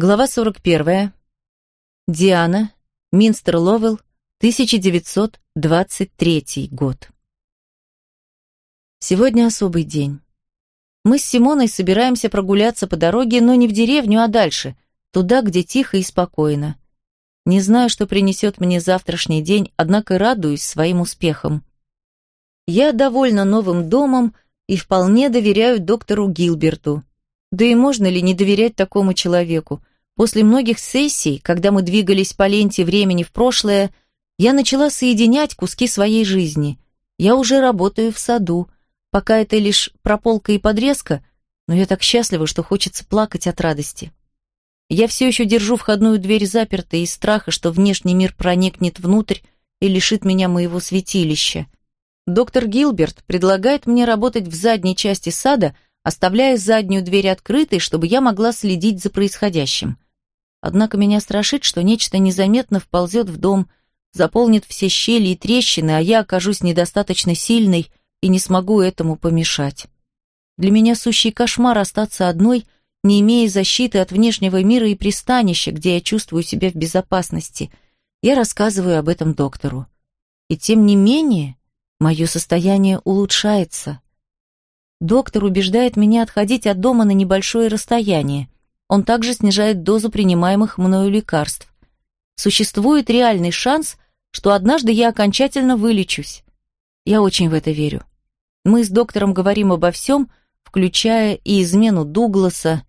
Глава 41. Диана, Минстер Ловелл, 1923 год. Сегодня особый день. Мы с Симоной собираемся прогуляться по дороге, но не в деревню, а дальше, туда, где тихо и спокойно. Не знаю, что принесет мне завтрашний день, однако радуюсь своим успехам. Я довольна новым домом и вполне доверяю доктору Гилберту. Да и можно ли не доверять такому человеку? После многих сессий, когда мы двигались по ленте времени в прошлое, я начала соединять куски своей жизни. Я уже работаю в саду. Пока это лишь прополка и подрезка, но я так счастлива, что хочется плакать от радости. Я все еще держу входную дверь запертой из страха, что внешний мир проникнет внутрь и лишит меня моего святилища. Доктор Гилберт предлагает мне работать в задней части сада, оставляя заднюю дверь открытой, чтобы я могла следить за происходящим. Однако меня страшит, что нечто незаметно вползет в дом, заполнит все щели и трещины, а я окажусь недостаточно сильной и не смогу этому помешать. Для меня сущий кошмар остаться одной, не имея защиты от внешнего мира и пристанища, где я чувствую себя в безопасности. Я рассказываю об этом доктору. И тем не менее, Мое состояние улучшается. Доктор убеждает меня отходить от дома на небольшое расстояние. Он также снижает дозу принимаемых мною лекарств. Существует реальный шанс, что однажды я окончательно вылечусь. Я очень в это верю. Мы с доктором говорим обо всем, включая и измену Дугласа,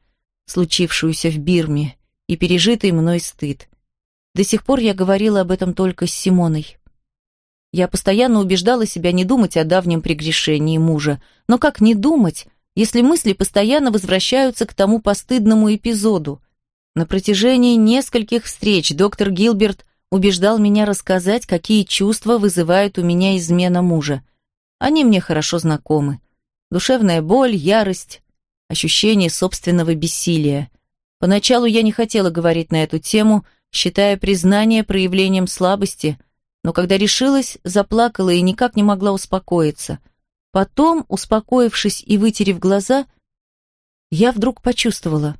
случившуюся в Бирме, и пережитый мной стыд. До сих пор я говорила об этом только с Симоной. Я постоянно убеждала себя не думать о давнем прегрешении мужа. Но как не думать, если мысли постоянно возвращаются к тому постыдному эпизоду? На протяжении нескольких встреч доктор Гилберт убеждал меня рассказать, какие чувства вызывает у меня измена мужа. Они мне хорошо знакомы. Душевная боль, ярость, ощущение собственного бессилия. Поначалу я не хотела говорить на эту тему, считая признание проявлением слабости – но когда решилась, заплакала и никак не могла успокоиться. Потом, успокоившись и вытерев глаза, я вдруг почувствовала.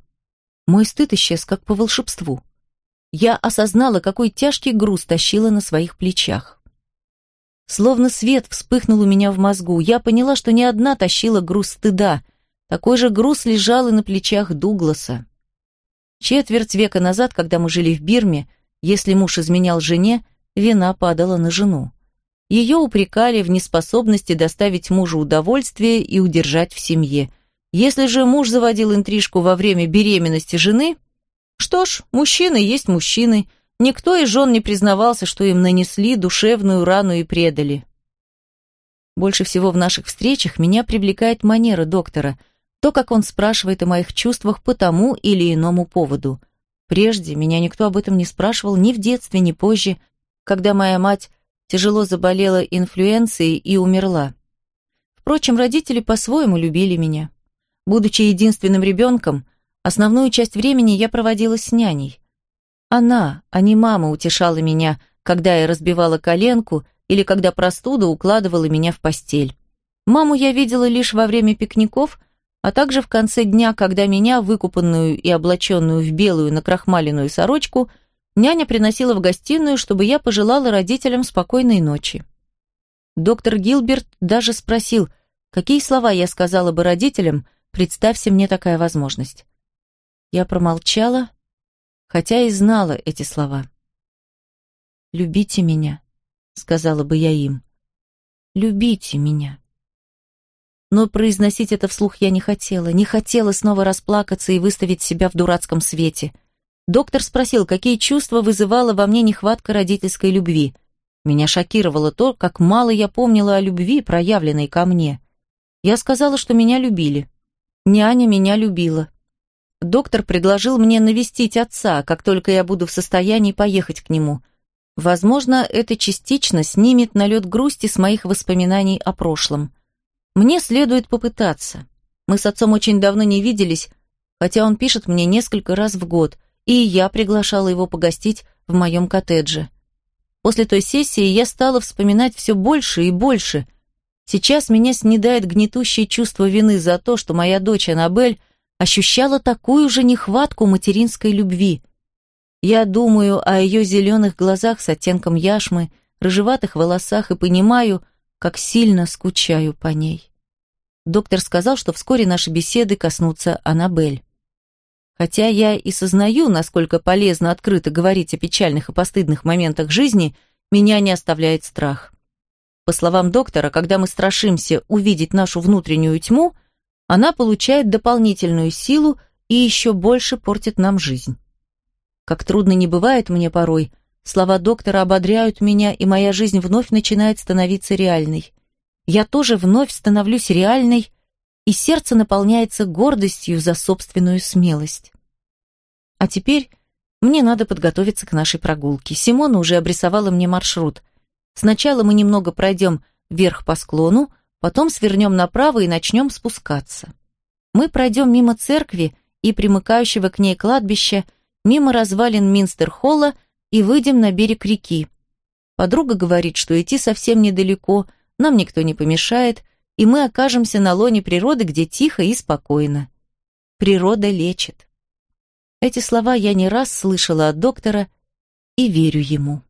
Мой стыд исчез, как по волшебству. Я осознала, какой тяжкий груз тащила на своих плечах. Словно свет вспыхнул у меня в мозгу. Я поняла, что не одна тащила груз стыда. Такой же груз лежал и на плечах Дугласа. Четверть века назад, когда мы жили в Бирме, если муж изменял жене, вина падала на жену. Ее упрекали в неспособности доставить мужу удовольствие и удержать в семье. Если же муж заводил интрижку во время беременности жены, что ж, мужчины есть мужчины, никто из жен не признавался, что им нанесли душевную рану и предали. Больше всего в наших встречах меня привлекает манера доктора, то, как он спрашивает о моих чувствах по тому или иному поводу. Прежде меня никто об этом не спрашивал ни в детстве, ни позже, когда моя мать тяжело заболела инфлюенцией и умерла. Впрочем, родители по-своему любили меня. Будучи единственным ребенком, основную часть времени я проводила с няней. Она, а не мама, утешала меня, когда я разбивала коленку или когда простуда укладывала меня в постель. Маму я видела лишь во время пикников, а также в конце дня, когда меня, выкупанную и облаченную в белую накрахмаленную сорочку, Няня приносила в гостиную, чтобы я пожелала родителям спокойной ночи. Доктор Гилберт даже спросил, какие слова я сказала бы родителям, представься мне такая возможность. Я промолчала, хотя и знала эти слова. «Любите меня», — сказала бы я им. «Любите меня». Но произносить это вслух я не хотела, не хотела снова расплакаться и выставить себя в дурацком свете — Доктор спросил, какие чувства вызывала во мне нехватка родительской любви. Меня шокировало то, как мало я помнила о любви, проявленной ко мне. Я сказала, что меня любили. Няня меня любила. Доктор предложил мне навестить отца, как только я буду в состоянии поехать к нему. Возможно, это частично снимет налет грусти с моих воспоминаний о прошлом. Мне следует попытаться. Мы с отцом очень давно не виделись, хотя он пишет мне несколько раз в год – и я приглашала его погостить в моем коттедже. После той сессии я стала вспоминать все больше и больше. Сейчас меня снедает гнетущее чувство вины за то, что моя дочь Аннабель ощущала такую же нехватку материнской любви. Я думаю о ее зеленых глазах с оттенком яшмы, рыжеватых волосах и понимаю, как сильно скучаю по ней. Доктор сказал, что вскоре наши беседы коснутся Аннабель. Хотя я и сознаю, насколько полезно открыто говорить о печальных и постыдных моментах жизни, меня не оставляет страх. По словам доктора, когда мы страшимся увидеть нашу внутреннюю тьму, она получает дополнительную силу и еще больше портит нам жизнь. Как трудно не бывает мне порой, слова доктора ободряют меня, и моя жизнь вновь начинает становиться реальной. Я тоже вновь становлюсь реальной, и сердце наполняется гордостью за собственную смелость. А теперь мне надо подготовиться к нашей прогулке. Симона уже обрисовала мне маршрут. Сначала мы немного пройдем вверх по склону, потом свернем направо и начнем спускаться. Мы пройдем мимо церкви и примыкающего к ней кладбища, мимо развалин Минстер-холла и выйдем на берег реки. Подруга говорит, что идти совсем недалеко, нам никто не помешает, и мы окажемся на лоне природы, где тихо и спокойно. Природа лечит. Эти слова я не раз слышала от доктора и верю ему.